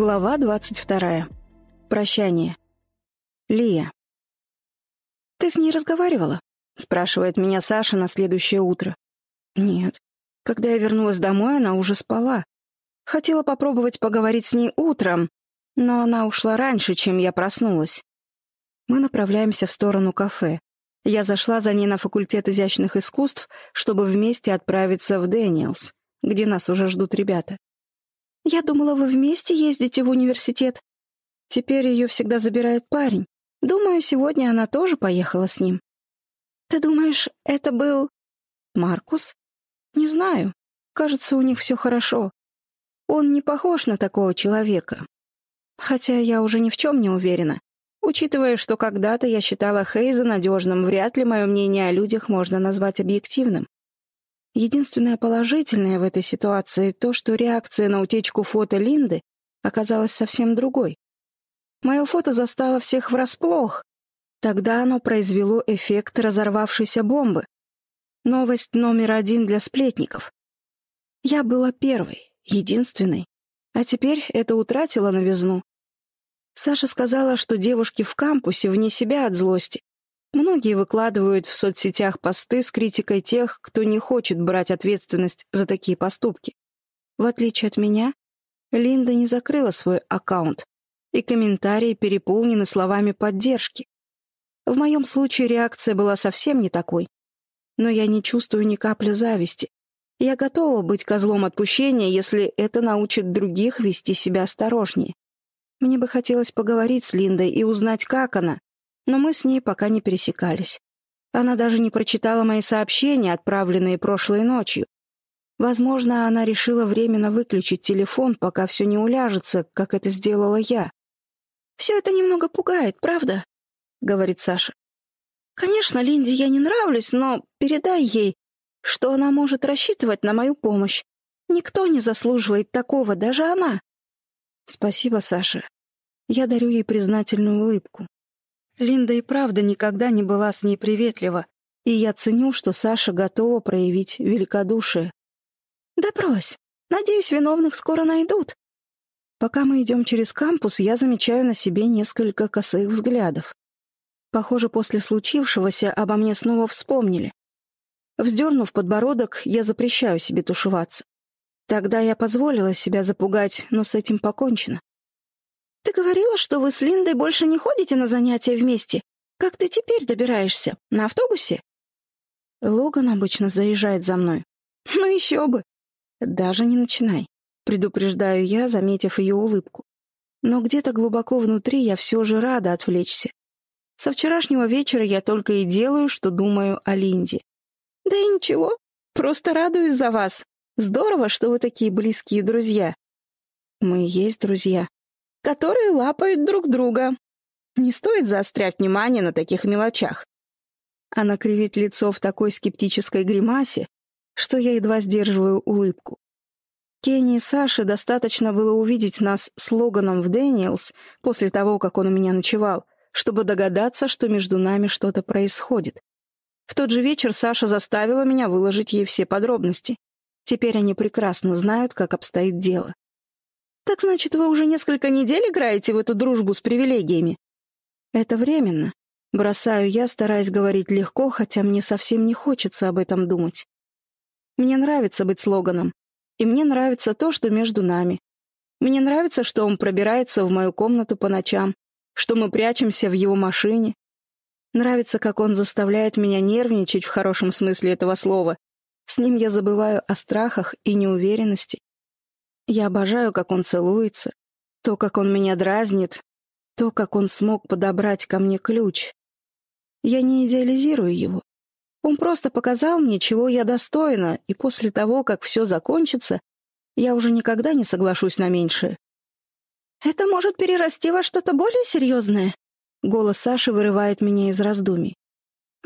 Глава 22. Прощание. Лия. «Ты с ней разговаривала?» — спрашивает меня Саша на следующее утро. «Нет. Когда я вернулась домой, она уже спала. Хотела попробовать поговорить с ней утром, но она ушла раньше, чем я проснулась. Мы направляемся в сторону кафе. Я зашла за ней на факультет изящных искусств, чтобы вместе отправиться в Дэниелс, где нас уже ждут ребята. «Я думала, вы вместе ездите в университет. Теперь ее всегда забирает парень. Думаю, сегодня она тоже поехала с ним». «Ты думаешь, это был...» «Маркус?» «Не знаю. Кажется, у них все хорошо. Он не похож на такого человека. Хотя я уже ни в чем не уверена. Учитывая, что когда-то я считала Хейза надежным, вряд ли мое мнение о людях можно назвать объективным. Единственное положительное в этой ситуации то, что реакция на утечку фото Линды оказалась совсем другой. Мое фото застало всех врасплох. Тогда оно произвело эффект разорвавшейся бомбы. Новость номер один для сплетников. Я была первой, единственной. А теперь это утратило новизну. Саша сказала, что девушки в кампусе вне себя от злости, Многие выкладывают в соцсетях посты с критикой тех, кто не хочет брать ответственность за такие поступки. В отличие от меня, Линда не закрыла свой аккаунт, и комментарии переполнены словами поддержки. В моем случае реакция была совсем не такой. Но я не чувствую ни капли зависти. Я готова быть козлом отпущения, если это научит других вести себя осторожнее. Мне бы хотелось поговорить с Линдой и узнать, как она, но мы с ней пока не пересекались. Она даже не прочитала мои сообщения, отправленные прошлой ночью. Возможно, она решила временно выключить телефон, пока все не уляжется, как это сделала я. «Все это немного пугает, правда?» — говорит Саша. «Конечно, Линде я не нравлюсь, но передай ей, что она может рассчитывать на мою помощь. Никто не заслуживает такого, даже она». «Спасибо, Саша. Я дарю ей признательную улыбку. Линда и правда никогда не была с ней приветлива, и я ценю, что Саша готова проявить великодушие. «Да брось! Надеюсь, виновных скоро найдут!» Пока мы идем через кампус, я замечаю на себе несколько косых взглядов. Похоже, после случившегося обо мне снова вспомнили. Вздернув подбородок, я запрещаю себе тушеваться. Тогда я позволила себя запугать, но с этим покончено. Ты говорила, что вы с Линдой больше не ходите на занятия вместе. Как ты теперь добираешься? На автобусе?» Логан обычно заезжает за мной. «Ну еще бы!» «Даже не начинай», — предупреждаю я, заметив ее улыбку. Но где-то глубоко внутри я все же рада отвлечься. Со вчерашнего вечера я только и делаю, что думаю о Линде. «Да и ничего, просто радуюсь за вас. Здорово, что вы такие близкие друзья». «Мы есть друзья», которые лапают друг друга. Не стоит заострять внимание на таких мелочах. Она кривит лицо в такой скептической гримасе, что я едва сдерживаю улыбку. Кенни и Саше достаточно было увидеть нас с Логаном в Дэниелс после того, как он у меня ночевал, чтобы догадаться, что между нами что-то происходит. В тот же вечер Саша заставила меня выложить ей все подробности. Теперь они прекрасно знают, как обстоит дело. «Так значит, вы уже несколько недель играете в эту дружбу с привилегиями?» «Это временно», — бросаю я, стараясь говорить легко, хотя мне совсем не хочется об этом думать. Мне нравится быть слоганом, и мне нравится то, что между нами. Мне нравится, что он пробирается в мою комнату по ночам, что мы прячемся в его машине. Нравится, как он заставляет меня нервничать в хорошем смысле этого слова. С ним я забываю о страхах и неуверенности. Я обожаю, как он целуется, то, как он меня дразнит, то, как он смог подобрать ко мне ключ. Я не идеализирую его. Он просто показал мне, чего я достойна, и после того, как все закончится, я уже никогда не соглашусь на меньшее. «Это может перерасти во что-то более серьезное?» Голос Саши вырывает меня из раздумий.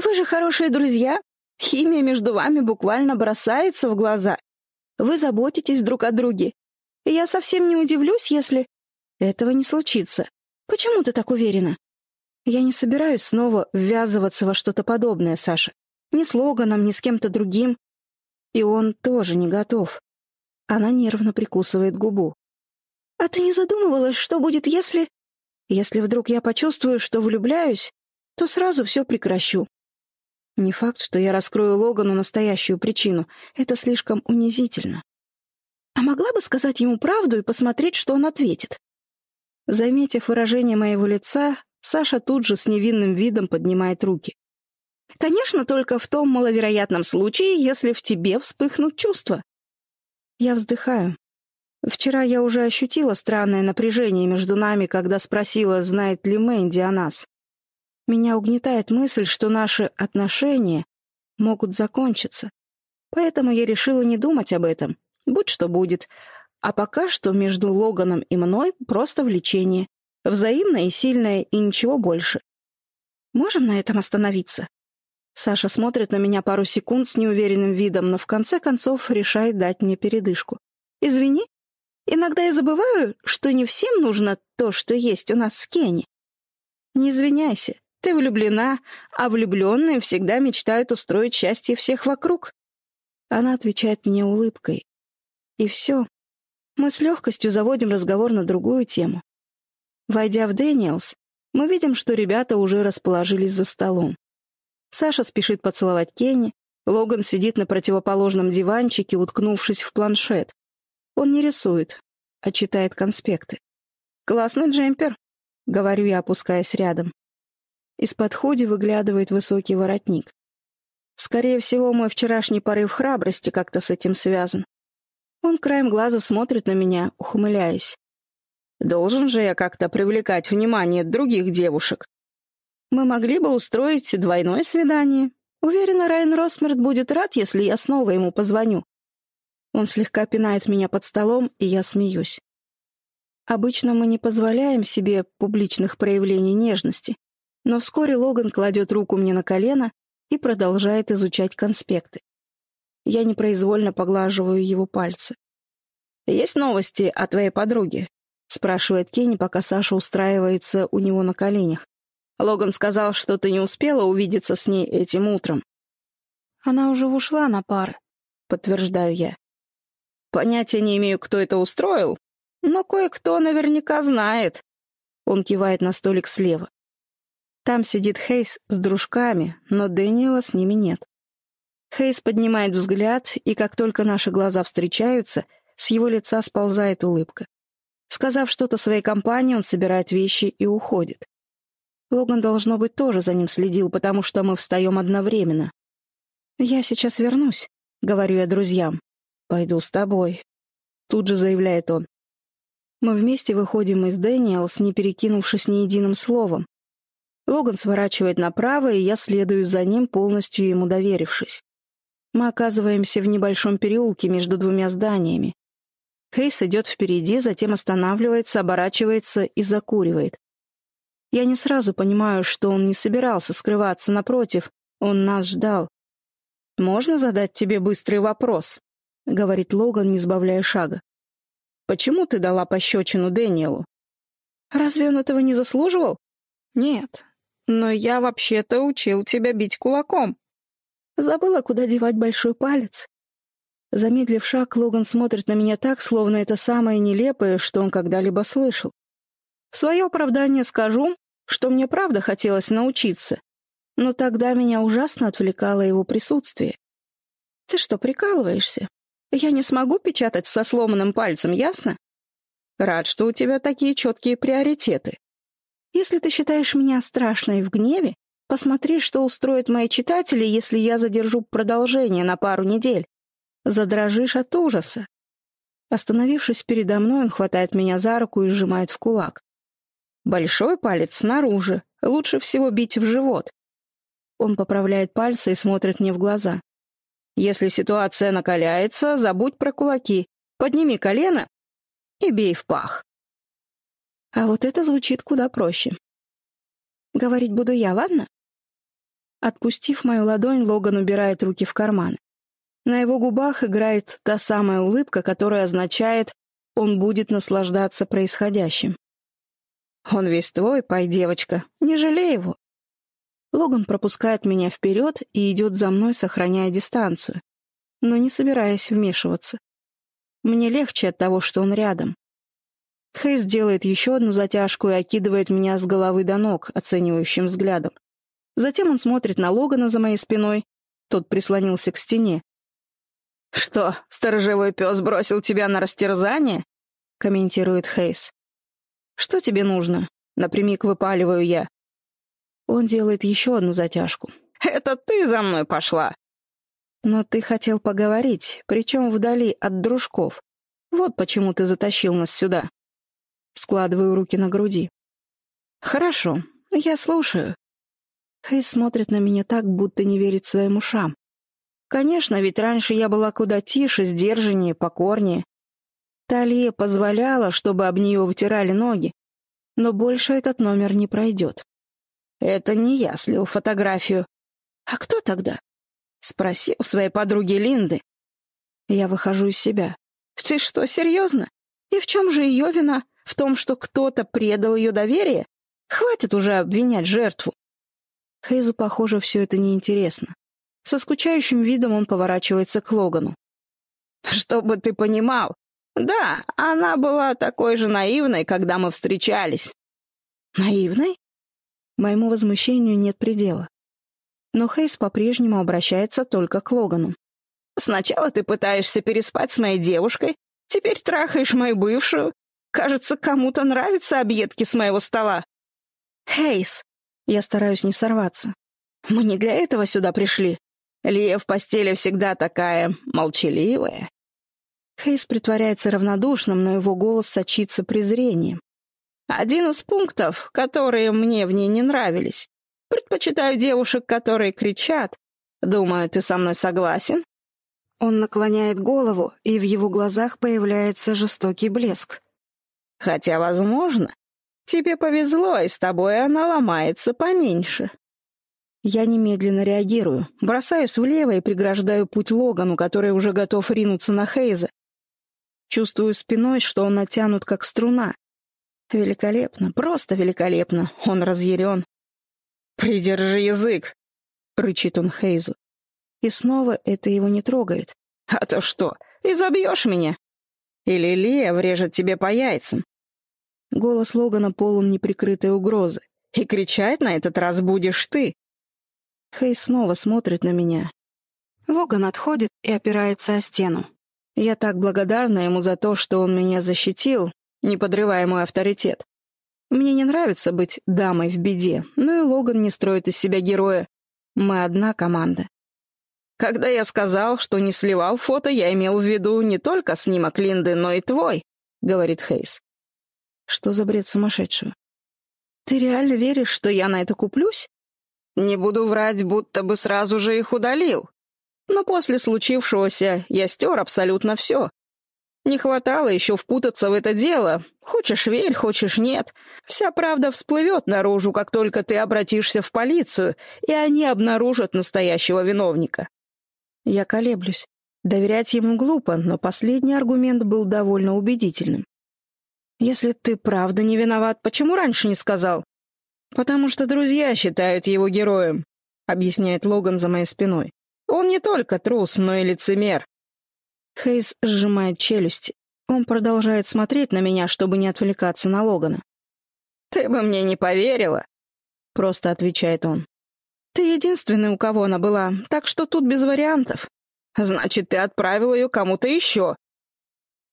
«Вы же хорошие друзья. Химия между вами буквально бросается в глаза. Вы заботитесь друг о друге. Я совсем не удивлюсь, если... Этого не случится. Почему ты так уверена? Я не собираюсь снова ввязываться во что-то подобное, Саша. Ни с Логаном, ни с кем-то другим. И он тоже не готов. Она нервно прикусывает губу. А ты не задумывалась, что будет, если... Если вдруг я почувствую, что влюбляюсь, то сразу все прекращу. Не факт, что я раскрою Логану настоящую причину. Это слишком унизительно. А могла бы сказать ему правду и посмотреть, что он ответит? Заметив выражение моего лица, Саша тут же с невинным видом поднимает руки. Конечно, только в том маловероятном случае, если в тебе вспыхнут чувства. Я вздыхаю. Вчера я уже ощутила странное напряжение между нами, когда спросила, знает ли Мэнди о нас. Меня угнетает мысль, что наши отношения могут закончиться. Поэтому я решила не думать об этом. Будь что будет. А пока что между Логаном и мной просто влечение. Взаимное и сильное, и ничего больше. Можем на этом остановиться? Саша смотрит на меня пару секунд с неуверенным видом, но в конце концов решает дать мне передышку. «Извини, иногда я забываю, что не всем нужно то, что есть у нас с Кенни. Не извиняйся, ты влюблена, а влюбленные всегда мечтают устроить счастье всех вокруг». Она отвечает мне улыбкой. И все. Мы с легкостью заводим разговор на другую тему. Войдя в Дэниелс, мы видим, что ребята уже расположились за столом. Саша спешит поцеловать Кенни, Логан сидит на противоположном диванчике, уткнувшись в планшет. Он не рисует, а читает конспекты. «Классный джемпер», — говорю я, опускаясь рядом. Из-под худи выглядывает высокий воротник. Скорее всего, мой вчерашний порыв храбрости как-то с этим связан. Он краем глаза смотрит на меня, ухмыляясь. Должен же я как-то привлекать внимание других девушек. Мы могли бы устроить двойное свидание. Уверена, Райан Росмерт будет рад, если я снова ему позвоню. Он слегка пинает меня под столом, и я смеюсь. Обычно мы не позволяем себе публичных проявлений нежности, но вскоре Логан кладет руку мне на колено и продолжает изучать конспекты. Я непроизвольно поглаживаю его пальцы. «Есть новости о твоей подруге?» — спрашивает Кенни, пока Саша устраивается у него на коленях. Логан сказал, что ты не успела увидеться с ней этим утром. Она уже ушла на пары, подтверждаю я. Понятия не имею, кто это устроил, но кое-кто наверняка знает. Он кивает на столик слева. Там сидит Хейс с дружками, но Дэниела с ними нет. Хейс поднимает взгляд, и как только наши глаза встречаются, с его лица сползает улыбка. Сказав что-то своей компании, он собирает вещи и уходит. Логан, должно быть, тоже за ним следил, потому что мы встаем одновременно. «Я сейчас вернусь», — говорю я друзьям. «Пойду с тобой», — тут же заявляет он. Мы вместе выходим из Дэниелс, не перекинувшись ни единым словом. Логан сворачивает направо, и я следую за ним, полностью ему доверившись. Мы оказываемся в небольшом переулке между двумя зданиями. Хейс идет впереди, затем останавливается, оборачивается и закуривает. Я не сразу понимаю, что он не собирался скрываться, напротив, он нас ждал. «Можно задать тебе быстрый вопрос?» — говорит Логан, не сбавляя шага. «Почему ты дала пощечину Дэниелу?» «Разве он этого не заслуживал?» «Нет, но я вообще-то учил тебя бить кулаком». Забыла, куда девать большой палец. Замедлив шаг, Логан смотрит на меня так, словно это самое нелепое, что он когда-либо слышал. В свое оправдание скажу, что мне правда хотелось научиться, но тогда меня ужасно отвлекало его присутствие. Ты что, прикалываешься? Я не смогу печатать со сломанным пальцем, ясно? Рад, что у тебя такие четкие приоритеты. Если ты считаешь меня страшной в гневе, посмотри, что устроят мои читатели, если я задержу продолжение на пару недель. Задрожишь от ужаса. Остановившись передо мной, он хватает меня за руку и сжимает в кулак. Большой палец снаружи. Лучше всего бить в живот. Он поправляет пальцы и смотрит мне в глаза. Если ситуация накаляется, забудь про кулаки. Подними колено и бей в пах. А вот это звучит куда проще. Говорить буду я, ладно? Отпустив мою ладонь, Логан убирает руки в карман. На его губах играет та самая улыбка, которая означает «он будет наслаждаться происходящим». Он весь твой, пой, девочка, не жалей его. Логан пропускает меня вперед и идет за мной, сохраняя дистанцию, но не собираясь вмешиваться. Мне легче от того, что он рядом. Хейс делает еще одну затяжку и окидывает меня с головы до ног оценивающим взглядом. Затем он смотрит на Логана за моей спиной. Тот прислонился к стене. «Что, сторожевой пес бросил тебя на растерзание?» — комментирует Хейс. «Что тебе нужно?» — напрямик выпаливаю я. Он делает еще одну затяжку. «Это ты за мной пошла!» «Но ты хотел поговорить, причем вдали от дружков. Вот почему ты затащил нас сюда». Складываю руки на груди. «Хорошо, я слушаю». Хейс смотрит на меня так, будто не верит своим ушам. Конечно, ведь раньше я была куда тише, сдержаннее, покорнее. Талия позволяла, чтобы об нее вытирали ноги, но больше этот номер не пройдет. Это не я слил фотографию. А кто тогда? Спроси у своей подруги Линды. Я выхожу из себя. Ты что, серьезно? И в чем же ее вина? В том, что кто-то предал ее доверие? Хватит уже обвинять жертву. Хейзу, похоже, все это неинтересно. Со скучающим видом он поворачивается к Логану. «Чтобы ты понимал, да, она была такой же наивной, когда мы встречались». «Наивной?» Моему возмущению нет предела. Но Хейс по-прежнему обращается только к Логану. «Сначала ты пытаешься переспать с моей девушкой, теперь трахаешь мою бывшую. Кажется, кому-то нравятся объедки с моего стола». «Хейс!» Я стараюсь не сорваться. «Мы не для этого сюда пришли. Лия в постели всегда такая молчаливая». Хейс притворяется равнодушным, но его голос сочится презрением. «Один из пунктов, которые мне в ней не нравились. Предпочитаю девушек, которые кричат. Думаю, ты со мной согласен?» Он наклоняет голову, и в его глазах появляется жестокий блеск. «Хотя, возможно, тебе повезло, и с тобой она ломается поменьше». Я немедленно реагирую, бросаюсь влево и преграждаю путь Логану, который уже готов ринуться на Хейза. Чувствую спиной, что он натянут как струна. Великолепно, просто великолепно, он разъярен. «Придержи язык!» — рычит он Хейзу. И снова это его не трогает. «А то что, изобьешь меня? Или Лия врежет тебе по яйцам?» Голос Логана полон неприкрытой угрозы. «И кричать на этот раз будешь ты!» Хейз снова смотрит на меня. Логан отходит и опирается о стену. Я так благодарна ему за то, что он меня защитил, не подрывая мой авторитет. Мне не нравится быть дамой в беде, но и Логан не строит из себя героя. Мы одна команда. Когда я сказал, что не сливал фото, я имел в виду не только снимок Линды, но и твой, — говорит Хейс. Что за бред сумасшедшего? Ты реально веришь, что я на это куплюсь? Не буду врать, будто бы сразу же их удалил. Но после случившегося я стер абсолютно все. Не хватало еще впутаться в это дело. Хочешь верь, хочешь нет. Вся правда всплывет наружу, как только ты обратишься в полицию, и они обнаружат настоящего виновника. Я колеблюсь. Доверять ему глупо, но последний аргумент был довольно убедительным. «Если ты правда не виноват, почему раньше не сказал?» «Потому что друзья считают его героем», — объясняет Логан за моей спиной. «Он не только трус, но и лицемер. Хейс сжимает челюсти. Он продолжает смотреть на меня, чтобы не отвлекаться на Логана. «Ты бы мне не поверила», — просто отвечает он. «Ты единственный, у кого она была, так что тут без вариантов. Значит, ты отправил ее кому-то еще».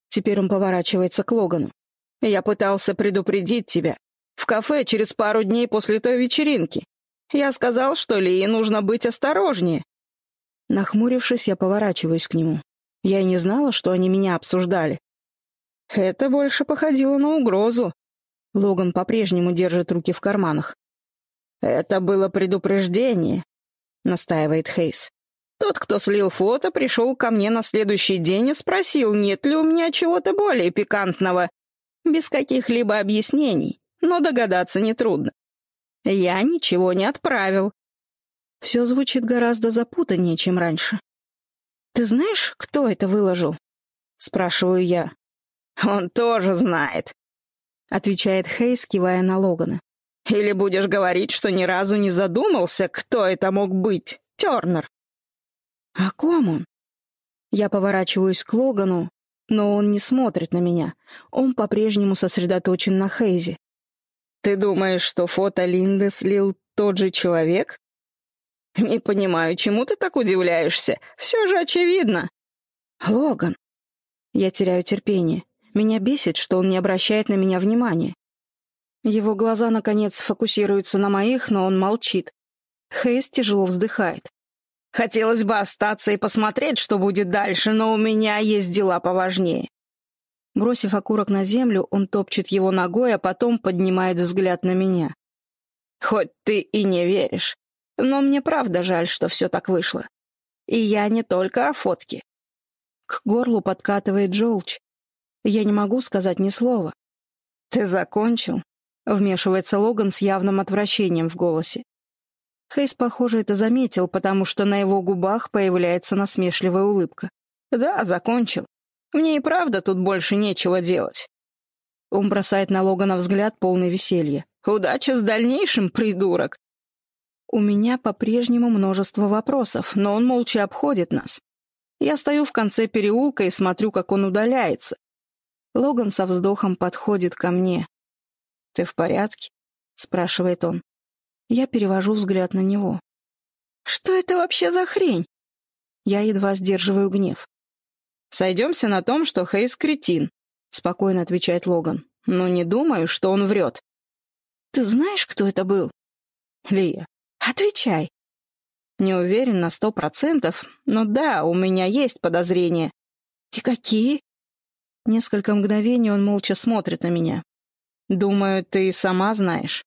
Теперь он поворачивается к Логану. «Я пытался предупредить тебя. В кафе через пару дней после той вечеринки. Я сказал, что Лии нужно быть осторожнее». Нахмурившись, я поворачиваюсь к нему. Я и не знала, что они меня обсуждали. Это больше походило на угрозу. Логан по-прежнему держит руки в карманах. «Это было предупреждение», — настаивает Хейс. «Тот, кто слил фото, пришел ко мне на следующий день и спросил, нет ли у меня чего-то более пикантного, без каких-либо объяснений, но догадаться нетрудно. Я ничего не отправил». Все звучит гораздо запутаннее, чем раньше. «Ты знаешь, кто это выложил?» — спрашиваю я. «Он тоже знает», — отвечает Хейс, кивая на Логана. «Или будешь говорить, что ни разу не задумался, кто это мог быть, Тернер?» «О ком он?» Я поворачиваюсь к Логану, Но он не смотрит на меня. Он по-прежнему сосредоточен на Хейзе. «Ты думаешь, что фото Линды слил тот же человек?» «Не понимаю, чему ты так удивляешься? Все же очевидно». «Логан». Я теряю терпение. Меня бесит, что он не обращает на меня внимания. Его глаза, наконец, фокусируются на моих, но он молчит. Хейс тяжело вздыхает. «Хотелось бы остаться и посмотреть, что будет дальше, но у меня есть дела поважнее». Бросив окурок на землю, он топчет его ногой, а потом поднимает взгляд на меня. «Хоть ты и не веришь, но мне правда жаль, что все так вышло. И я не только о фотке». К горлу подкатывает желчь. Я не могу сказать ни слова. «Ты закончил?» — вмешивается Логан с явным отвращением в голосе. Хейс, похоже, это заметил, потому что на его губах появляется насмешливая улыбка. «Да, закончил. Мне и правда тут больше нечего делать». Он бросает на Логана взгляд, полный веселья. «Удачи с дальнейшим, придурок!» У меня по-прежнему множество вопросов, но он молча обходит нас. Я стою в конце переулка и смотрю, как он удаляется. Логан со вздохом подходит ко мне. «Ты в порядке?» — спрашивает он. Я перевожу взгляд на него. «Что это вообще за хрень?» Я едва сдерживаю гнев. «Сойдемся на том, что Хейс кретин», — спокойно отвечает Логан. «Но не думаю, что он врет». «Ты знаешь, кто это был?» «Лия». «Отвечай». «Не уверен на сто процентов, но да, у меня есть подозрения». «И какие?» Несколько мгновений он молча смотрит на меня. «Думаю, ты сама знаешь».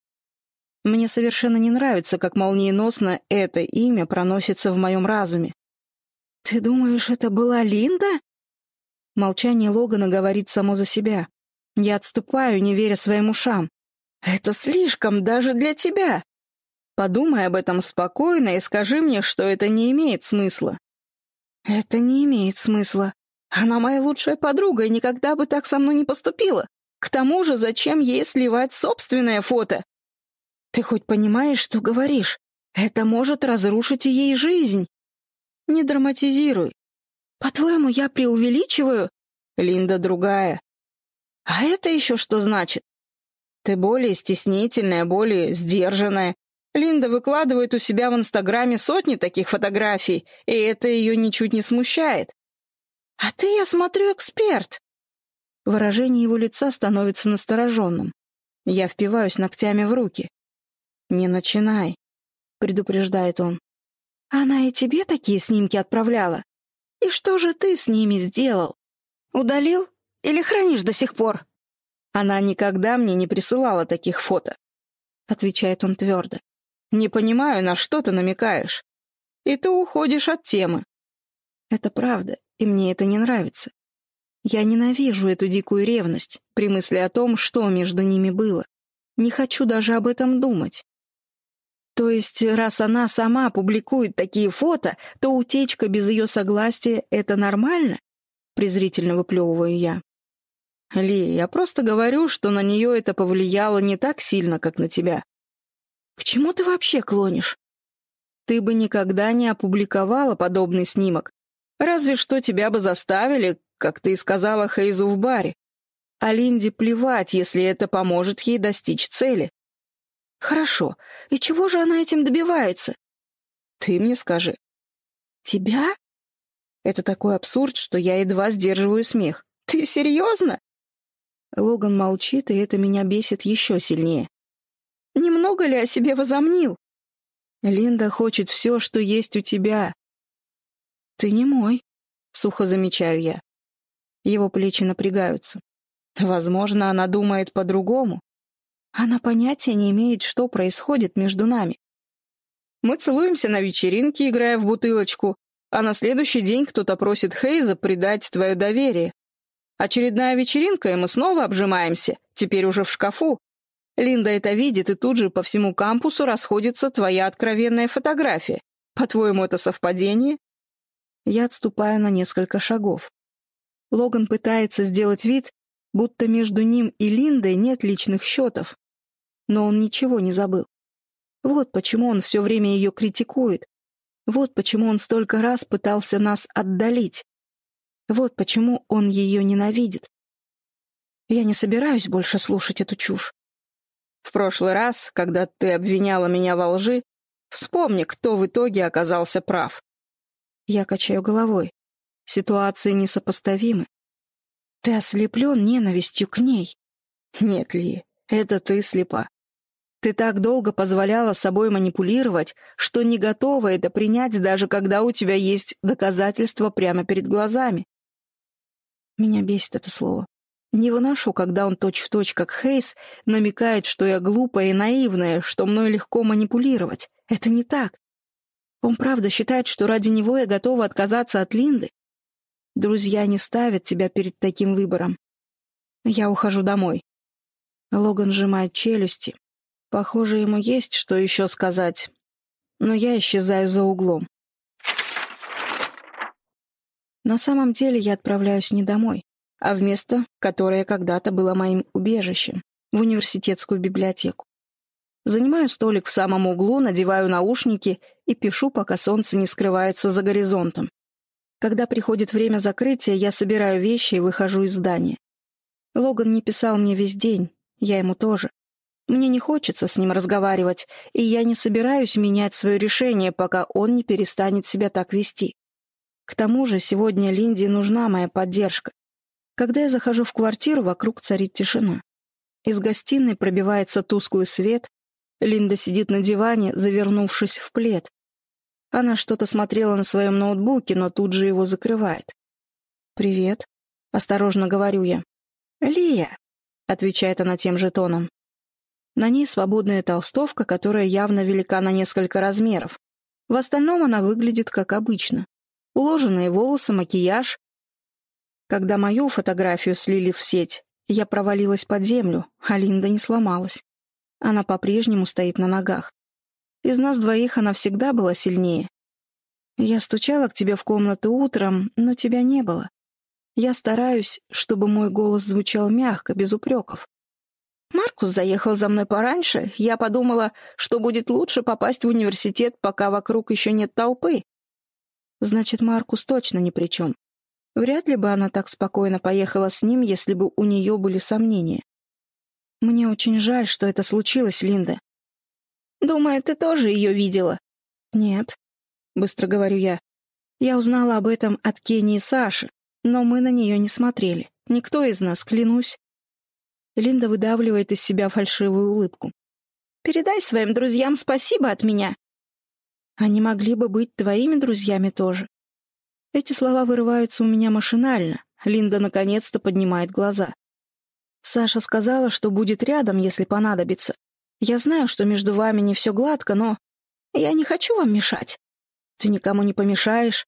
Мне совершенно не нравится, как молниеносно это имя проносится в моем разуме. «Ты думаешь, это была Линда?» Молчание Логана говорит само за себя. Я отступаю, не веря своим ушам. «Это слишком даже для тебя. Подумай об этом спокойно и скажи мне, что это не имеет смысла». «Это не имеет смысла. Она моя лучшая подруга и никогда бы так со мной не поступила. К тому же, зачем ей сливать собственное фото? Ты хоть понимаешь, что говоришь? Это может разрушить ей жизнь. Не драматизируй. По-твоему, я преувеличиваю? Линда другая. А это еще что значит? Ты более стеснительная, более сдержанная. Линда выкладывает у себя в Инстаграме сотни таких фотографий, и это ее ничуть не смущает. «А ты, я смотрю, эксперт!» Выражение его лица становится настороженным. Я впиваюсь ногтями в руки. «Не начинай», — предупреждает он. «Она и тебе такие снимки отправляла? И что же ты с ними сделал? Удалил или хранишь до сих пор?» «Она никогда мне не присылала таких фото», — отвечает он твердо. «Не понимаю, на что ты намекаешь. И ты уходишь от темы». Это правда, и мне это не нравится. Я ненавижу эту дикую ревность при мысли о том, что между ними было. Не хочу даже об этом думать. То есть, раз она сама публикует такие фото, то утечка без ее согласия — это нормально? Презрительно выплевываю я. Ли, я просто говорю, что на нее это повлияло не так сильно, как на тебя. К чему ты вообще клонишь? Ты бы никогда не опубликовала подобный снимок. Разве что тебя бы заставили, как ты и сказала Хейзу в баре. А Линде плевать, если это поможет ей достичь цели. Хорошо. И чего же она этим добивается? Ты мне скажи. Тебя? Это такой абсурд, что я едва сдерживаю смех. Ты серьезно? Логан молчит, и это меня бесит еще сильнее. Немного ли о себе возомнил? Линда хочет все, что есть у тебя. Ты не мой, сухо замечаю я. Его плечи напрягаются. Возможно, она думает по-другому. Она понятия не имеет, что происходит между нами. Мы целуемся на вечеринке, играя в бутылочку, а на следующий день кто-то просит Хейза предать твое доверие. Очередная вечеринка, и мы снова обжимаемся, теперь уже в шкафу. Линда это видит, и тут же по всему кампусу расходится твоя откровенная фотография. По-твоему, это совпадение? Я отступаю на несколько шагов. Логан пытается сделать вид, будто между ним и Линдой нет личных счетов, но он ничего не забыл. Вот почему он все время ее критикует. Вот почему он столько раз пытался нас отдалить. Вот почему он ее ненавидит. Я не собираюсь больше слушать эту чушь. В прошлый раз, когда ты обвиняла меня во лжи, вспомни, кто в итоге оказался прав. Я качаю головой. Ситуации несопоставимы. Ты ослеплен ненавистью к ней. Нет, Ли, это ты слепа. Ты так долго позволяла собой манипулировать, что не готова это принять, даже когда у тебя есть доказательства прямо перед глазами. Меня бесит это слово. Не выношу, когда он точь-в-точь, точь, как Хейс, намекает, что я глупая и наивная, что мной легко манипулировать. Это не так. Он правда считает, что ради него я готова отказаться от Линды? Друзья не ставят тебя перед таким выбором. Я ухожу домой. Логан сжимает челюсти. Похоже, ему есть что еще сказать. Но я исчезаю за углом. На самом деле я отправляюсь не домой, а в место, которое когда-то было моим убежищем, в университетскую библиотеку. Занимаю столик в самом углу, надеваю наушники и пишу, пока солнце не скрывается за горизонтом. Когда приходит время закрытия, я собираю вещи и выхожу из здания. Логан не писал мне весь день, я ему тоже. Мне не хочется с ним разговаривать, и я не собираюсь менять свое решение, пока он не перестанет себя так вести. К тому же сегодня Линде нужна моя поддержка. Когда я захожу в квартиру, вокруг царит тишина. Из гостиной пробивается тусклый свет. Линда сидит на диване, завернувшись в плед. Она что-то смотрела на своем ноутбуке, но тут же его закрывает. «Привет», — осторожно говорю я. «Лия», — отвечает она тем же тоном. На ней свободная толстовка, которая явно велика на несколько размеров. В остальном она выглядит как обычно. Уложенные волосы, макияж, когда мою фотографию слили в сеть, я провалилась под землю, а Линда не сломалась. Она по-прежнему стоит на ногах. Из нас двоих она всегда была сильнее. Я стучала к тебе в комнату утром, но тебя не было. Я стараюсь, чтобы мой голос звучал мягко, без упреков. Маркус заехал за мной пораньше. Я подумала, что будет лучше попасть в университет, пока вокруг еще нет толпы. Значит, Маркус точно ни при чем. Вряд ли бы она так спокойно поехала с ним, если бы у нее были сомнения. Мне очень жаль, что это случилось, Линда. Думаю, ты тоже ее видела. Нет, быстро говорю я. Я узнала об этом от Кенни и Саши, но мы на нее не смотрели. Никто из нас, клянусь. Линда выдавливает из себя фальшивую улыбку. «Передай своим друзьям спасибо от меня». Они могли бы быть твоими друзьями тоже. Эти слова вырываются у меня машинально. Линда наконец-то поднимает глаза. Саша сказала, что будет рядом, если понадобится. Я знаю, что между вами не все гладко, но... Я не хочу вам мешать. Ты никому не помешаешь.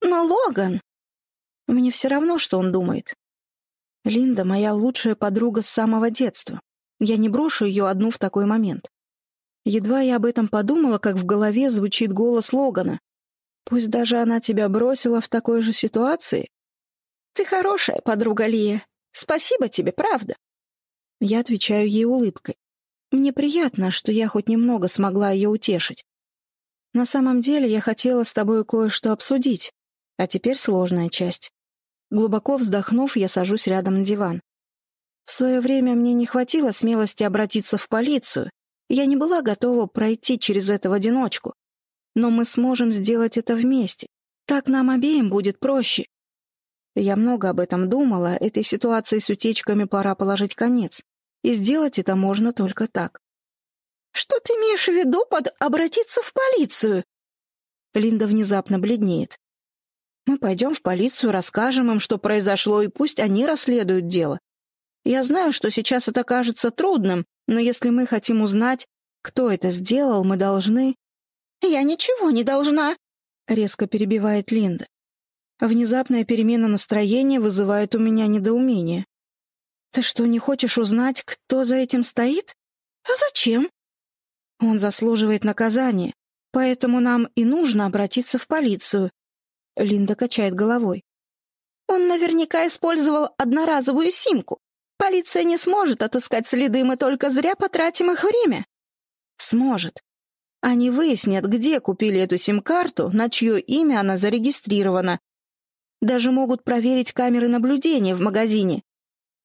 Но Логан... Мне все равно, что он думает. Линда — моя лучшая подруга с самого детства. Я не брошу ее одну в такой момент. Едва я об этом подумала, как в голове звучит голос Логана. Пусть даже она тебя бросила в такой же ситуации. Ты хорошая подруга Лия. Спасибо тебе, правда. Я отвечаю ей улыбкой. Мне приятно, что я хоть немного смогла ее утешить. На самом деле я хотела с тобой кое-что обсудить, а теперь сложная часть. Глубоко вздохнув, я сажусь рядом на диван. В свое время мне не хватило смелости обратиться в полицию. Я не была готова пройти через это в одиночку. Но мы сможем сделать это вместе. Так нам обеим будет проще. Я много об этом думала, этой ситуации с утечками пора положить конец. И сделать это можно только так. «Что ты имеешь в виду под «обратиться в полицию»?» Линда внезапно бледнеет. «Мы пойдем в полицию, расскажем им, что произошло, и пусть они расследуют дело. Я знаю, что сейчас это кажется трудным, но если мы хотим узнать, кто это сделал, мы должны...» «Я ничего не должна», — резко перебивает Линда. Внезапная перемена настроения вызывает у меня недоумение. «Ты что, не хочешь узнать, кто за этим стоит? А зачем?» «Он заслуживает наказания, поэтому нам и нужно обратиться в полицию». Линда качает головой. «Он наверняка использовал одноразовую симку. Полиция не сможет отыскать следы, мы только зря потратим их время». «Сможет. Они выяснят, где купили эту сим-карту, на чье имя она зарегистрирована. Даже могут проверить камеры наблюдения в магазине.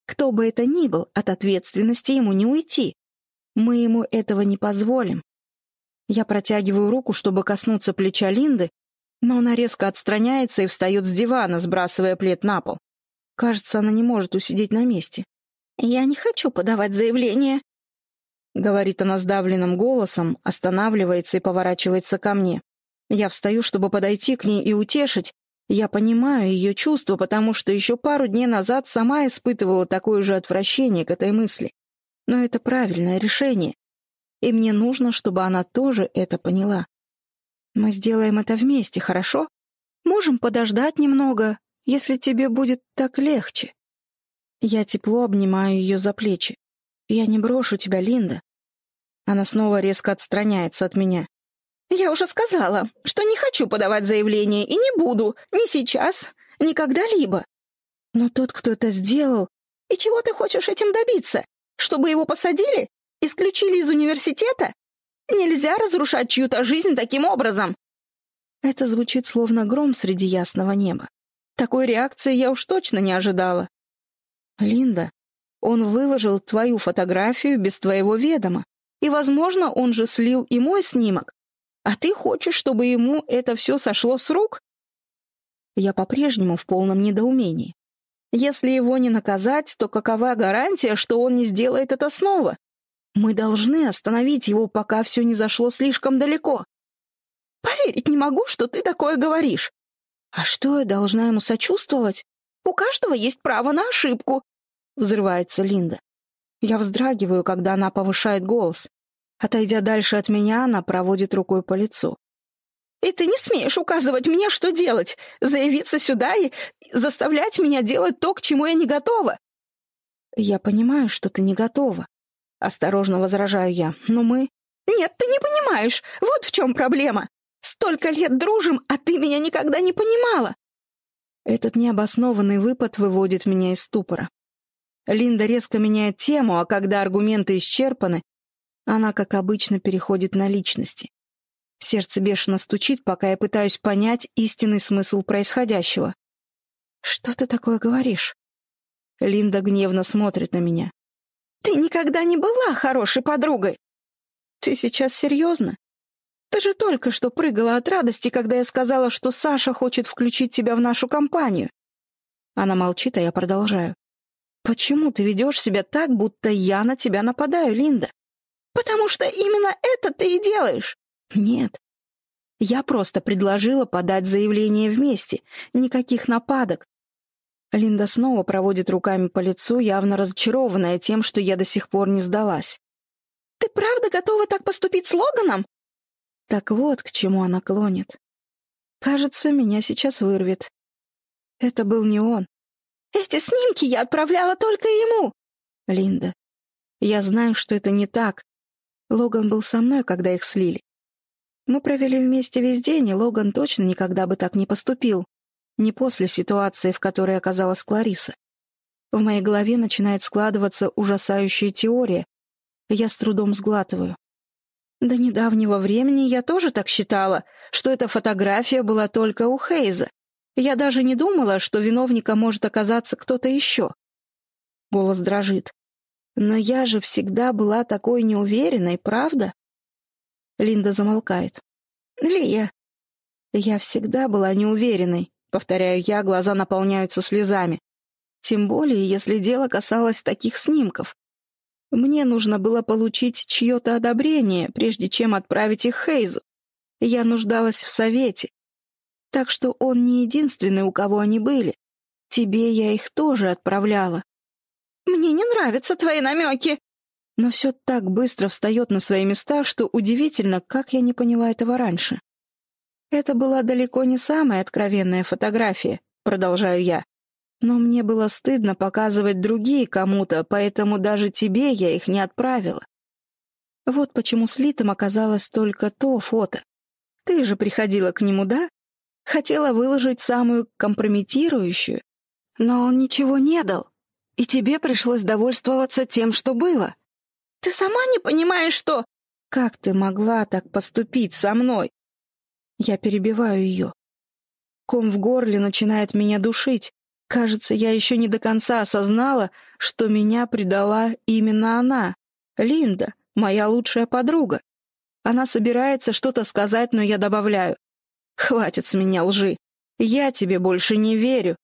Кто бы это ни был, от ответственности ему не уйти. Мы ему этого не позволим. Я протягиваю руку, чтобы коснуться плеча Линды, но она резко отстраняется и встает с дивана, сбрасывая плед на пол. Кажется, она не может усидеть на месте. «Я не хочу подавать заявление», — говорит она сдавленным голосом, останавливается и поворачивается ко мне. Я встаю, чтобы подойти к ней и утешить. Я понимаю ее чувства, потому что еще пару дней назад сама испытывала такое же отвращение к этой мысли. Но это правильное решение. И мне нужно, чтобы она тоже это поняла. Мы сделаем это вместе, хорошо? Можем подождать немного, если тебе будет так легче. Я тепло обнимаю ее за плечи. Я не брошу тебя, Линда. Она снова резко отстраняется от меня. Я уже сказала, что не хочу подавать заявление и не буду, ни сейчас, ни когда-либо. Но тот, кто это сделал... И чего ты хочешь этим добиться? Чтобы его посадили? Исключили из университета? Нельзя разрушать чью-то жизнь таким образом. Это звучит словно гром среди ясного неба. Такой реакции я уж точно не ожидала. Линда, он выложил твою фотографию без твоего ведома. И, возможно, он же слил и мой снимок. А ты хочешь, чтобы ему это все сошло с рук? Я по-прежнему в полном недоумении. Если его не наказать, то какова гарантия, что он не сделает это снова? Мы должны остановить его, пока все не зашло слишком далеко. Поверить не могу, что ты такое говоришь. А что, я должна ему сочувствовать? У каждого есть право на ошибку, — взрывается Линда. Я вздрагиваю, когда она повышает голос. Отойдя дальше от меня, она проводит рукой по лицу. «И ты не смеешь указывать мне, что делать, заявиться сюда и заставлять меня делать то, к чему я не готова!» «Я понимаю, что ты не готова», — осторожно возражаю я, «но мы...» «Нет, ты не понимаешь, вот в чем проблема. Столько лет дружим, а ты меня никогда не понимала!» Этот необоснованный выпад выводит меня из ступора. Линда резко меняет тему, а когда аргументы исчерпаны, она, как обычно, переходит на личности. Сердце бешено стучит, пока я пытаюсь понять истинный смысл происходящего. «Что ты такое говоришь?» Линда гневно смотрит на меня. «Ты никогда не была хорошей подругой!» «Ты сейчас серьезно? Ты же только что прыгала от радости, когда я сказала, что Саша хочет включить тебя в нашу компанию. Она молчит, а я продолжаю. Почему ты ведешь себя так, будто я на тебя нападаю, Линда? Потому что именно это ты и делаешь. Нет. Я просто предложила подать заявление вместе. Никаких нападок. Линда снова проводит руками по лицу, явно разочарованная тем, что я до сих пор не сдалась. «Ты правда готова так поступить с Логаном?» Так вот, к чему она клонит. Кажется, меня сейчас вырвет. Это был не он. Эти снимки я отправляла только ему. Линда, я знаю, что это не так. Логан был со мной, когда их слили. Мы провели вместе весь день, и Логан точно никогда бы так не поступил. Не после ситуации, в которой оказалась Клариса. В моей голове начинает складываться ужасающая теория. Я с трудом сглатываю. До недавнего времени я тоже так считала, что эта фотография была только у Хейза. Я даже не думала, что виновником может оказаться кто-то еще. Голос дрожит. Но я же всегда была такой неуверенной, правда? Линда замолкает. Лия. Я всегда была неуверенной, повторяю я, глаза наполняются слезами. Тем более, если дело касалось таких снимков. Мне нужно было получить чье-то одобрение, прежде чем отправить их Хейзу. Я нуждалась в совете. Так что он не единственный, у кого они были. Тебе я их тоже отправляла. Мне не нравятся твои намеки. Но все так быстро встает на свои места, что удивительно, как я не поняла этого раньше. Это была далеко не самая откровенная фотография, продолжаю я. Но мне было стыдно показывать другие кому-то, поэтому даже тебе я их не отправила. Вот почему слитым оказалось только то фото. Ты же приходила к нему, да? Хотела выложить самую компрометирующую. Но он ничего не дал. И тебе пришлось довольствоваться тем, что было. Ты сама не понимаешь, что... Как ты могла так поступить со мной? Я перебиваю ее. Ком в горле начинает меня душить. Кажется, я еще не до конца осознала, что меня предала именно она. Линда, моя лучшая подруга. Она собирается что-то сказать, но я добавляю. Хватит с меня лжи. Я тебе больше не верю.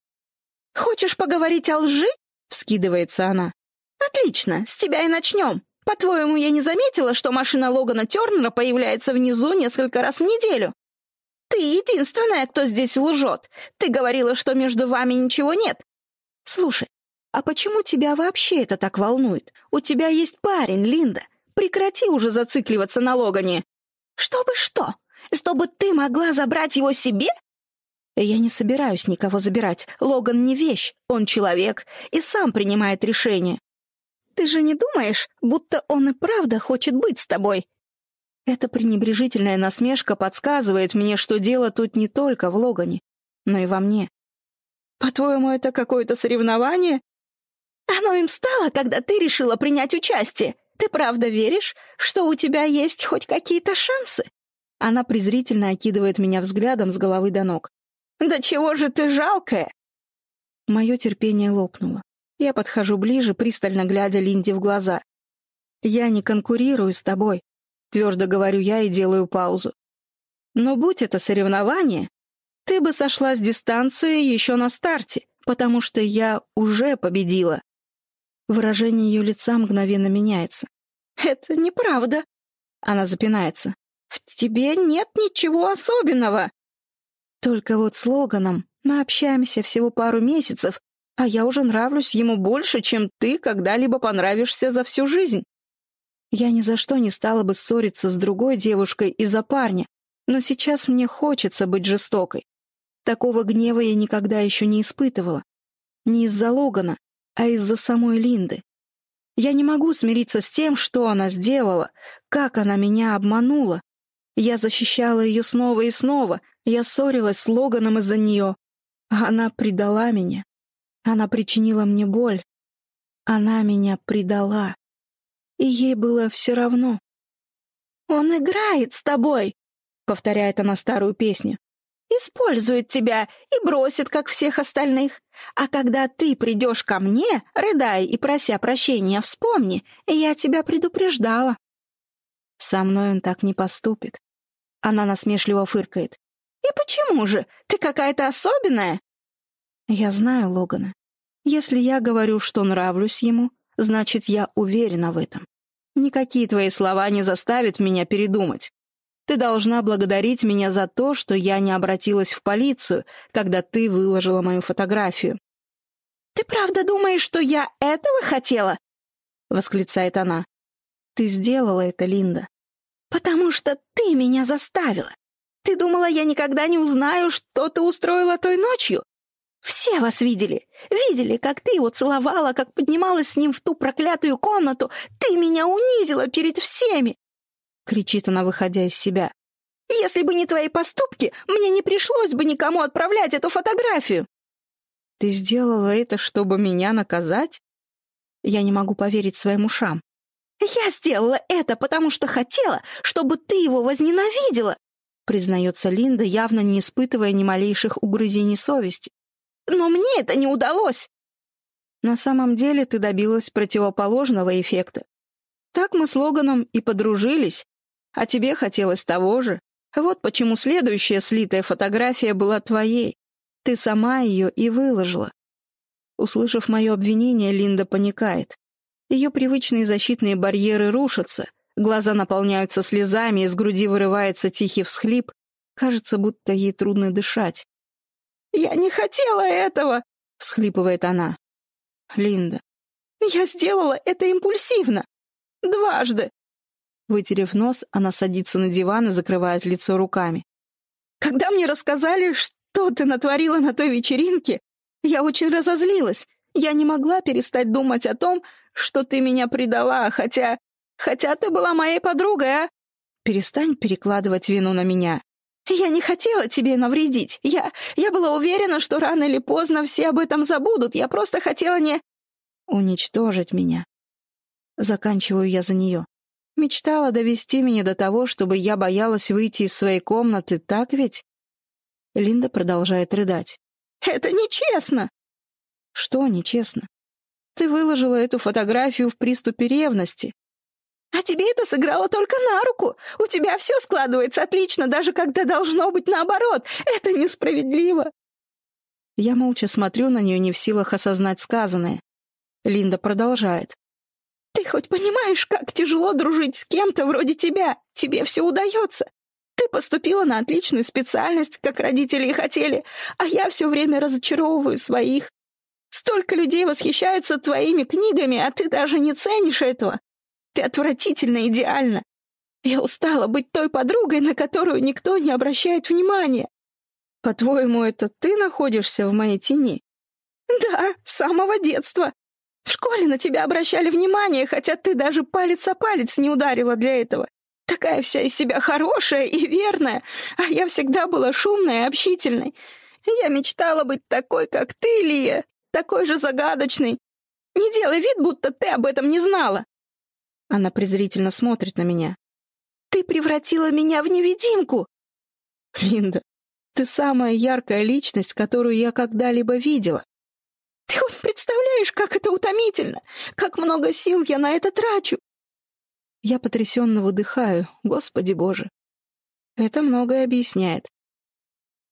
«Хочешь поговорить о лжи?» — вскидывается она. «Отлично, с тебя и начнем. По-твоему, я не заметила, что машина Логана Тернера появляется внизу несколько раз в неделю? Ты единственная, кто здесь лжет. Ты говорила, что между вами ничего нет. Слушай, а почему тебя вообще это так волнует? У тебя есть парень, Линда. Прекрати уже зацикливаться на Логане. Чтобы что? Чтобы ты могла забрать его себе? Я не собираюсь никого забирать. Логан не вещь, он человек и сам принимает решение. Ты же не думаешь, будто он и правда хочет быть с тобой? Эта пренебрежительная насмешка подсказывает мне, что дело тут не только в Логане, но и во мне. По-твоему, это какое-то соревнование? Оно им стало, когда ты решила принять участие. Ты правда веришь, что у тебя есть хоть какие-то шансы? Она презрительно окидывает меня взглядом с головы до ног. «Да чего же ты жалкая?» Мое терпение лопнуло. Я подхожу ближе, пристально глядя Линде в глаза. «Я не конкурирую с тобой. Твердо говорю я и делаю паузу. Но будь это соревнование, ты бы сошла с дистанции еще на старте, потому что я уже победила. Выражение ее лица мгновенно меняется. «Это неправда!» Она запинается. «В тебе нет ничего особенного!» Только вот с Логаном мы общаемся всего пару месяцев, а я уже нравлюсь ему больше, чем ты когда-либо понравишься за всю жизнь. Я ни за что не стала бы ссориться с другой девушкой из-за парня, но сейчас мне хочется быть жестокой. Такого гнева я никогда еще не испытывала. Не из-за Логана, а из-за самой Линды. Я не могу смириться с тем, что она сделала, как она меня обманула. Я защищала ее снова и снова, я ссорилась с Логаном из-за нее. Она предала меня. Она причинила мне боль. Она меня предала и ей было все равно. «Он играет с тобой», — повторяет она старую песню. «Использует тебя и бросит, как всех остальных. А когда ты придешь ко мне, рыдай и прося прощения, вспомни, я тебя предупреждала». Со мной он так не поступит. Она насмешливо фыркает. «И почему же? Ты какая-то особенная?» «Я знаю Логана. Если я говорю, что нравлюсь ему, значит, я уверена в этом. Никакие твои слова не заставят меня передумать. Ты должна благодарить меня за то, что я не обратилась в полицию, когда ты выложила мою фотографию». «Ты правда думаешь, что я этого хотела?» — восклицает она. «Ты сделала это, Линда». «Потому что ты меня заставила. Ты думала, я никогда не узнаю, что ты устроила той ночью? Все вас видели. Видели, как ты его целовала, как поднималась с ним в ту проклятую комнату. Ты меня унизила перед всеми!» Кричит она, выходя из себя. «Если бы не твои поступки, мне не пришлось бы никому отправлять эту фотографию!» «Ты сделала это, чтобы меня наказать?» Я не могу поверить своим ушам. «Я сделала это, потому что хотела, чтобы ты его возненавидела!» признается Линда, явно не испытывая ни малейших угрызений совести. Но мне это не удалось. На самом деле ты добилась противоположного эффекта. Так мы с Логаном и подружились, а тебе хотелось того же. Вот почему следующая слитая фотография была твоей. Ты сама ее и выложила. Услышав мое обвинение, Линда паникает. Ее привычные защитные барьеры рушатся, глаза наполняются слезами, из груди вырывается тихий всхлип. Кажется, будто ей трудно дышать. «Я не хотела этого!» — всхлипывает она. «Линда, я сделала это импульсивно. Дважды!» Вытерев нос, она садится на диван и закрывает лицо руками. «Когда мне рассказали, что ты натворила на той вечеринке, я очень разозлилась. Я не могла перестать думать о том, что ты меня предала, хотя... Хотя ты была моей подругой, а? Перестань перекладывать вину на меня. «Я не хотела тебе навредить. Я... я была уверена, что рано или поздно все об этом забудут. Я просто хотела не...» «Уничтожить меня». Заканчиваю я за нее. Мечтала довести меня до того, чтобы я боялась выйти из своей комнаты, так ведь? Линда продолжает рыдать. «Это нечестно!» «Что нечестно? Ты выложила эту фотографию в приступе ревности. А тебе это сыграло только на руку. У тебя все складывается отлично, даже когда должно быть наоборот. Это несправедливо. Я молча смотрю на нее, не в силах осознать сказанное. Линда продолжает. Ты хоть понимаешь, как тяжело дружить с кем-то вроде тебя? Тебе все удается. Ты поступила на отличную специальность, как родители и хотели, а я все время разочаровываю своих. Столько людей восхищаются твоими книгами, а ты даже не ценишь этого. Ты отвратительно идеальна. Я устала быть той подругой, на которую никто не обращает внимания. По-твоему, это ты находишься в моей тени? Да, с самого детства. В школе на тебя обращали внимание, хотя ты даже палец о палец не ударила для этого. Такая вся из себя хорошая и верная, а я всегда была шумной и общительной. Я мечтала быть такой, как ты, Лия, такой же загадочной. Не делай вид, будто ты об этом не знала. Она презрительно смотрит на меня. «Ты превратила меня в невидимку!» «Линда, ты самая яркая личность, которую я когда-либо видела. Ты хоть представляешь, как это утомительно? Как много сил я на это трачу?» Я потрясенно выдыхаю, Господи Боже. Это многое объясняет.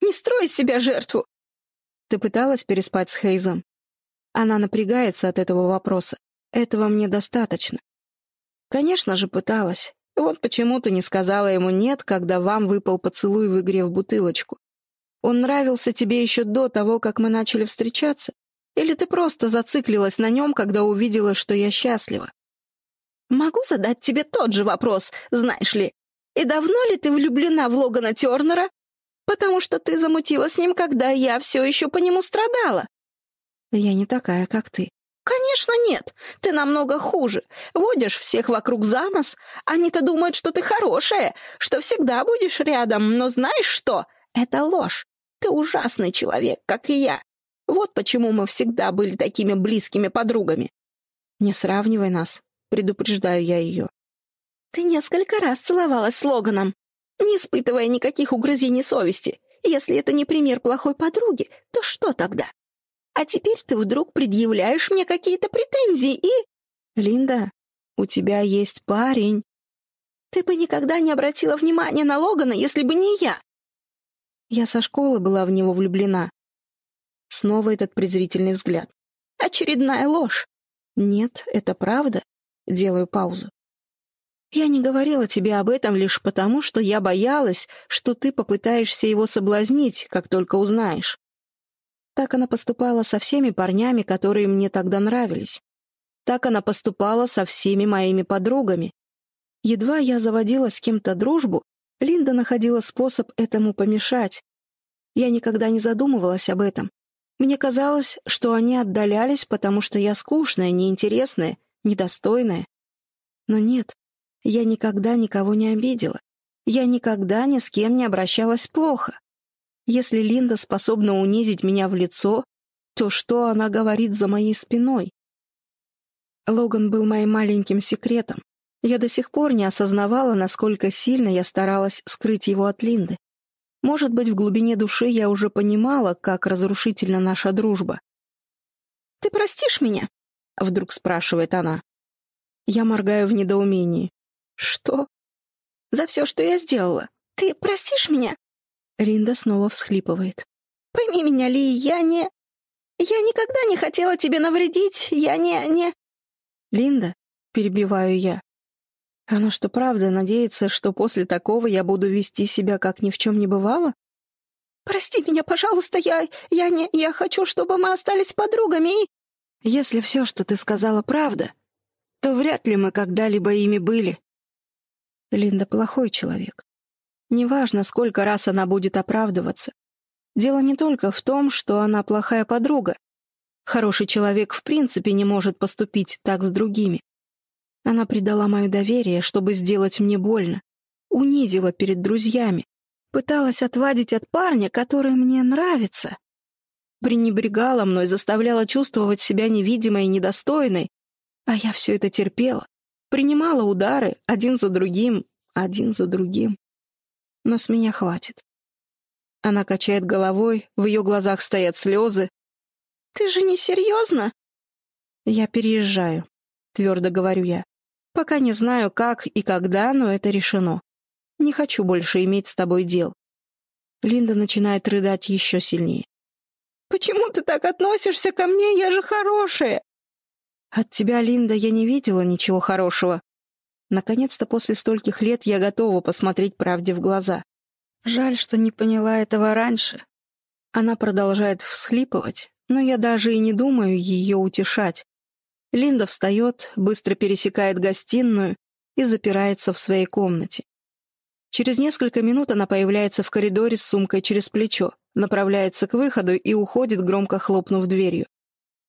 «Не строй из себя жертву!» Ты пыталась переспать с Хейзом? Она напрягается от этого вопроса. Этого мне достаточно. Конечно же, пыталась. Вот почему ты не сказала ему «нет», когда вам выпал поцелуй в игре в бутылочку. Он нравился тебе еще до того, как мы начали встречаться? Или ты просто зациклилась на нем, когда увидела, что я счастлива? Могу задать тебе тот же вопрос, знаешь ли. И давно ли ты влюблена в Логана Тернера? Потому что ты замутила с ним, когда я все еще по нему страдала. Я не такая, как ты. «Конечно нет. Ты намного хуже. Водишь всех вокруг за нос. Они-то думают, что ты хорошая, что всегда будешь рядом. Но знаешь что? Это ложь. Ты ужасный человек, как и я. Вот почему мы всегда были такими близкими подругами». «Не сравнивай нас», — предупреждаю я ее. «Ты несколько раз целовалась с Логаном, не испытывая никаких угрызений совести. Если это не пример плохой подруги, то что тогда?» А теперь ты вдруг предъявляешь мне какие-то претензии и... Линда, у тебя есть парень. Ты бы никогда не обратила внимания на Логана, если бы не я. Я со школы была в него влюблена. Снова этот презрительный взгляд. Очередная ложь. Нет, это правда. Делаю паузу. Я не говорила тебе об этом лишь потому, что я боялась, что ты попытаешься его соблазнить, как только узнаешь. Так она поступала со всеми парнями, которые мне тогда нравились. Так она поступала со всеми моими подругами. Едва я заводила с кем-то дружбу, Линда находила способ этому помешать. Я никогда не задумывалась об этом. Мне казалось, что они отдалялись, потому что я скучная, неинтересная, недостойная. Но нет, я никогда никого не обидела. Я никогда ни с кем не обращалась плохо. Если Линда способна унизить меня в лицо, то что она говорит за моей спиной? Логан был моим маленьким секретом. Я до сих пор не осознавала, насколько сильно я старалась скрыть его от Линды. Может быть, в глубине души я уже понимала, как разрушительна наша дружба. «Ты простишь меня?» — вдруг спрашивает она. Я моргаю в недоумении. «Что?» «За все, что я сделала. Ты простишь меня?» Ринда снова всхлипывает. «Пойми меня, Ли, я не... Я никогда не хотела тебе навредить, я не... не...» «Линда?» — перебиваю я. «Она что, правда надеется, что после такого я буду вести себя, как ни в чем не бывало?» «Прости меня, пожалуйста, я... я не... я хочу, чтобы мы остались подругами и...» «Если все, что ты сказала, правда, то вряд ли мы когда-либо ими были». Линда плохой человек. Неважно, сколько раз она будет оправдываться. Дело не только в том, что она плохая подруга. Хороший человек в принципе не может поступить так с другими. Она предала мое доверие, чтобы сделать мне больно. Унизила перед друзьями. Пыталась отвадить от парня, который мне нравится. Пренебрегала мной, заставляла чувствовать себя невидимой и недостойной. А я все это терпела. Принимала удары один за другим, один за другим но с меня хватит. Она качает головой, в ее глазах стоят слезы. «Ты же не серьезно?» «Я переезжаю», — твердо говорю я. «Пока не знаю, как и когда, но это решено. Не хочу больше иметь с тобой дел». Линда начинает рыдать еще сильнее. «Почему ты так относишься ко мне? Я же хорошая!» «От тебя, Линда, я не видела ничего хорошего. Наконец-то после стольких лет я готова посмотреть правде в глаза. Жаль, что не поняла этого раньше. Она продолжает всхлипывать, но я даже и не думаю ее утешать. Линда встает, быстро пересекает гостиную и запирается в своей комнате. Через несколько минут она появляется в коридоре с сумкой через плечо, направляется к выходу и уходит, громко хлопнув дверью.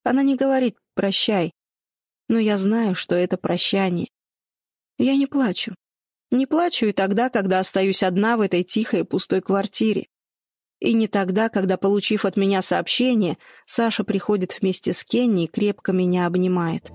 Она не говорит «прощай», но я знаю, что это прощание. Я не плачу. Не плачу и тогда, когда остаюсь одна в этой тихой пустой квартире. И не тогда, когда, получив от меня сообщение, Саша приходит вместе с Кенни и крепко меня обнимает.